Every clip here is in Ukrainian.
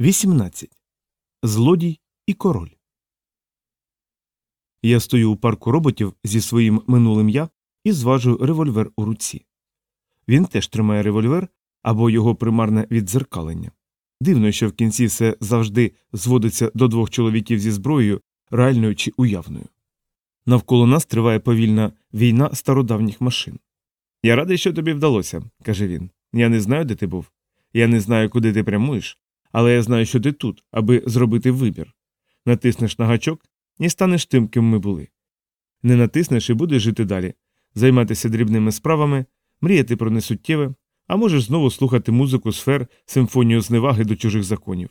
18. Злодій і король. Я стою у парку роботів зі своїм минулим я і зважую револьвер у руці. Він теж тримає револьвер або його примарне віддзеркалення. Дивно, що в кінці все завжди зводиться до двох чоловіків зі зброєю, реальною чи уявною. Навколо нас триває повільна війна стародавніх машин. Я радий, що тобі вдалося, каже він. Я не знаю, де ти був. Я не знаю, куди ти прямуєш, але я знаю, що ти тут, аби зробити вибір. Натиснеш на гачок і станеш тим, ким ми були. Не натиснеш і будеш жити далі, займатися дрібними справами, мріяти про несуттєве, а можеш знову слухати музику сфер, симфонію зневаги до чужих законів.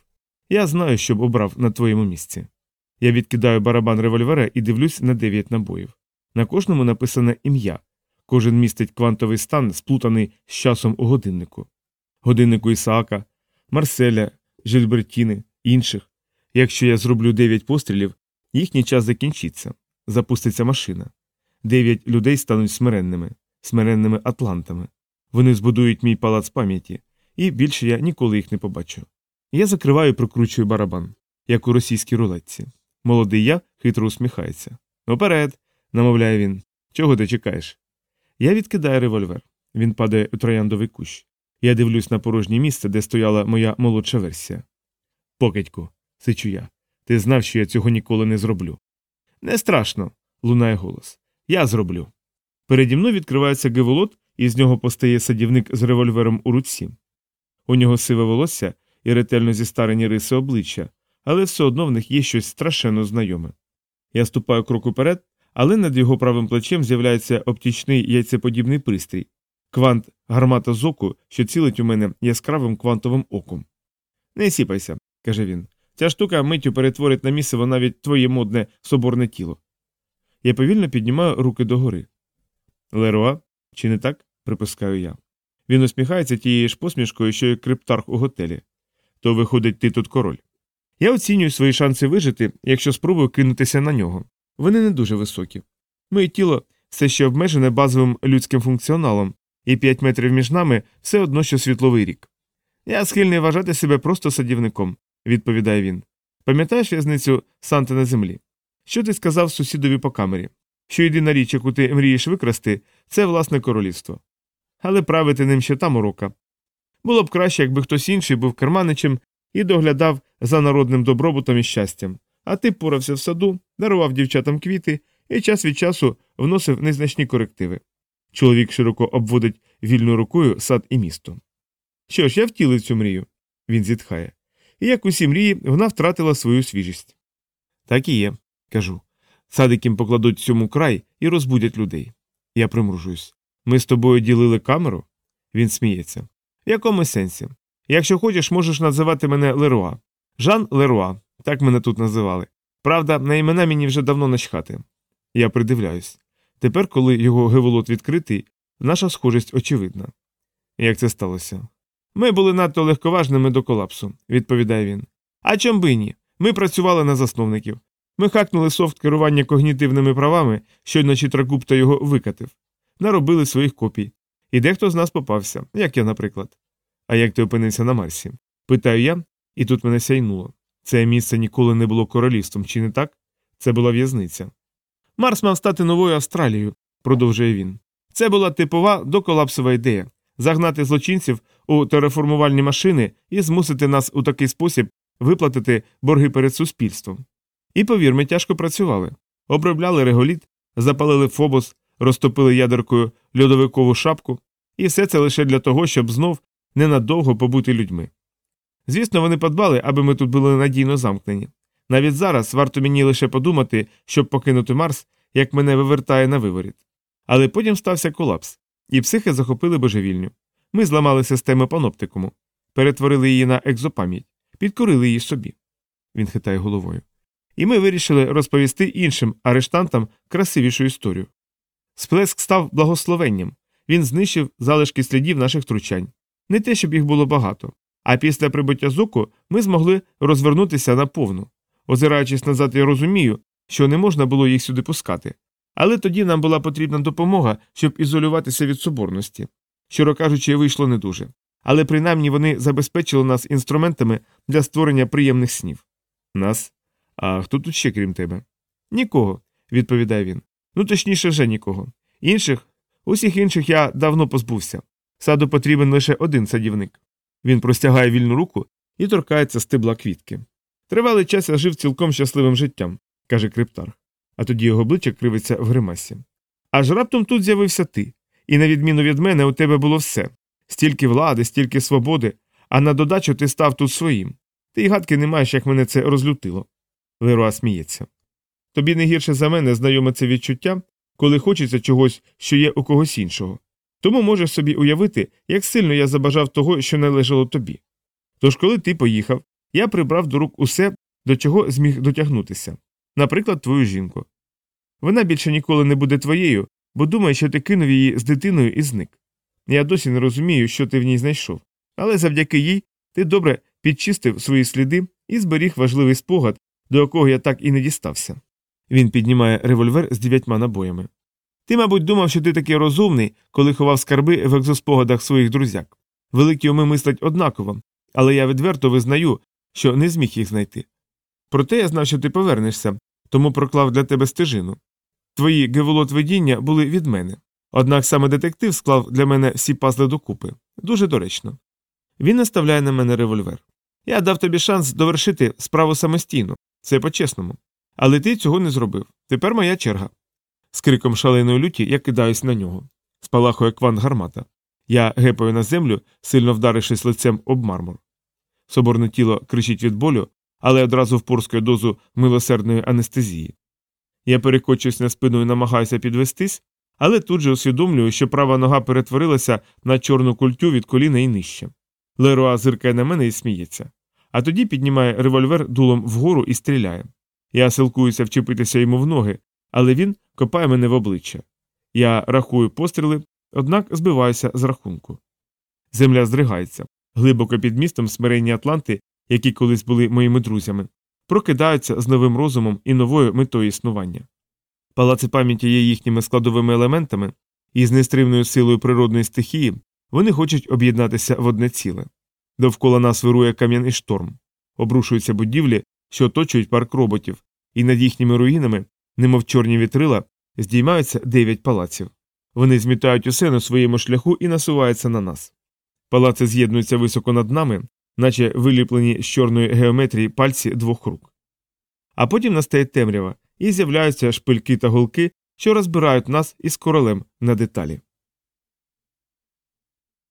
Я знаю, що б обрав на твоєму місці. Я відкидаю барабан револьвера і дивлюсь на дев'ять набоїв. На кожному написане ім'я. Кожен містить квантовий стан, сплутаний з часом у годиннику. Годиннику Ісаака, Марселя, Жильбертіни, інших. Якщо я зроблю дев'ять пострілів, їхній час закінчиться, запуститься машина. Дев'ять людей стануть смиренними, смиренними атлантами. Вони збудують мій палац пам'яті, і більше я ніколи їх не побачу. Я закриваю і прокручую барабан, як у російській рулетці. Молодий я хитро усміхається. Оперед, намовляє він. Чого ти чекаєш? Я відкидаю револьвер. Він падає у трояндовий кущ. Я дивлюсь на порожнє місце, де стояла моя молодша версія. Покидьку, сичу я. Ти знав, що я цього ніколи не зроблю. Не страшно, лунає голос. Я зроблю. Переді мною відкривається геволот, і з нього постає садівник з револьвером у руці. У нього сиве волосся і ретельно зістарені риси обличчя, але все одно в них є щось страшенно знайоме. Я ступаю крок уперед, але над його правим плечем з'являється оптічний яйцеподібний пристрій квант гармата з оку, що цілить у мене яскравим квантовим оком. Не сіпайся, каже він. Ця штука миттю перетворить на місиво навіть твоє модне соборне тіло. Я повільно піднімаю руки догори. Леруа, чи не так? припускаю я. Він усміхається тією ж посмішкою, що й криптарх у готелі. То, виходить, ти тут король. Я оцінюю свої шанси вижити, якщо спробую кинутися на нього. Вони не дуже високі. Моє тіло все ще обмежене базовим людським функціоналом, і 5 метрів між нами все одно, що світловий рік. Я схильний вважати себе просто садівником, відповідає він. Пам'ятаєш в'язницю Санти на землі? Що ти сказав сусідові по камері? Що єдина річ, яку ти мрієш викрасти, це власне королівство. Але правити ним ще там урока. Було б краще, якби хтось інший був керманичем і доглядав за народним добробутом і щастям, а ти порався в саду, дарував дівчатам квіти і час від часу вносив незначні корективи. Чоловік широко обводить вільною рукою сад і місто. Що ж, я втілив цю мрію, він зітхає. І як усі мрії, вона втратила свою свіжість. Так і є, кажу. Садиким покладуть цьому край і розбудять людей. Я примружуюсь. Ми з тобою ділили камеру? Він сміється. В якому сенсі? Якщо хочеш, можеш називати мене Леруа. Жан Леруа, так мене тут називали. Правда, на імена мені вже давно начхати. Я придивляюсь. Тепер, коли його геволот відкритий, наша схожість очевидна. Як це сталося? Ми були надто легковажними до колапсу, відповідає він. А чом би ні? Ми працювали на засновників. Ми хакнули софт керування когнітивними правами, щойно Чітракупта його викатив, наробили своїх копій. І дехто з нас попався, як я, наприклад. А як ти опинився на Марсі? Питаю я, і тут мене сяйнуло. Це місце ніколи не було королівством, чи не так? Це була в'язниця. Марс мав стати новою Австралією, продовжує він. Це була типова доколапсова ідея загнати злочинців у тереформувальні машини і змусити нас у такий спосіб виплатити борги перед суспільством. І повір, ми тяжко працювали. Обробляли реголіт, запалили фобос, розтопили ядеркою льодовикову шапку, і все це лише для того, щоб знов ненадовго побути людьми. Звісно, вони подбали, аби ми тут були надійно замкнені. Навіть зараз варто мені лише подумати, щоб покинути Марс, як мене вивертає на виворіт. Але потім стався колапс, і психи захопили божевільню. Ми зламали систему паноптикуму, перетворили її на екзопам'ять, підкорили її собі. Він хитає головою. І ми вирішили розповісти іншим арештантам красивішу історію. Сплеск став благословенням, він знищив залишки слідів наших втручань. Не те, щоб їх було багато. А після прибуття зуку ми змогли розвернутися наповну. Озираючись назад, я розумію, що не можна було їх сюди пускати. Але тоді нам була потрібна допомога, щоб ізолюватися від соборності. Щиро кажучи, вийшло не дуже. але принаймні вони забезпечили нас інструментами для створення приємних снів. Нас? А хто тут ще крім тебе? Нікого, відповідає він. Ну точніше, вже нікого. Інших, усіх інших я давно позбувся. Саду потрібен лише один садівник. Він простягає вільну руку і торкається стебла квітки. Тривалий час я жив цілком щасливим життям, каже криптарх, а тоді його обличчя кривиться в гримасі. Аж раптом тут з'явився ти, і, на відміну від мене, у тебе було все стільки влади, стільки свободи, а на додачу ти став тут своїм. Ти й гадки не маєш, як мене це розлютило. Леруа сміється. Тобі не гірше за мене знайоме це відчуття, коли хочеться чогось, що є у когось іншого. Тому можеш собі уявити, як сильно я забажав того, що належало тобі. Тож, коли ти поїхав, я прибрав до рук усе, до чого зміг дотягнутися, наприклад, твою жінку. Вона більше ніколи не буде твоєю, бо думає, що ти кинув її з дитиною і зник. Я досі не розумію, що ти в ній знайшов, але завдяки їй ти добре підчистив свої сліди і зберіг важливий спогад, до якого я так і не дістався. Він піднімає револьвер з дев'ятьма набоями. Ти, мабуть, думав, що ти такий розумний, коли ховав скарби в екзоспогадах своїх друзяк. Великі уми мислять однаково, але я відверто визнаю, що не зміг їх знайти. Проте я знав, що ти повернешся, тому проклав для тебе стежину. Твої геволот видіння були від мене. Однак саме детектив склав для мене всі пазли докупи. Дуже доречно. Він наставляє на мене револьвер. Я дав тобі шанс довершити справу самостійно, це по-чесному. Але ти цього не зробив. Тепер моя черга. З криком шаленої люті я кидаюсь на нього. Спалахує квант-гармата. Я гепаю на землю, сильно вдарившись лицем об мармур. Соборностне тіло кричить від болю, але одразу впорскує дозу милосердної анестезії. Я перекочуюсь на спину і намагаюся підвестись, але тут же усвідомлюю, що права нога перетворилася на чорну культю від коліна і нижче. Леруа зиркає на мене і сміється. А тоді піднімає револьвер дулом вгору і стріляє. Я силкуюся вчепитися йому в ноги, але він копає мене в обличчя. Я рахую постріли, однак збиваюся з рахунку. Земля здригається. Глибоко під містом смиренні Атланти, які колись були моїми друзями, прокидаються з новим розумом і новою метою існування. Палаци пам'яті є їхніми складовими елементами, і з нестримною силою природної стихії вони хочуть об'єднатися в одне ціле. Довкола нас вирує кам'яний шторм, обрушуються будівлі, що оточують парк роботів, і над їхніми руїнами, немов чорні вітрила, здіймаються дев'ять палаців. Вони змітають усе на своєму шляху і насуваються на нас. Палаци з'єднуються високо над нами, наче виліплені з чорної геометрії пальці двох рук. А потім настає темрява, і з'являються шпильки та голки, що розбирають нас із королем на деталі.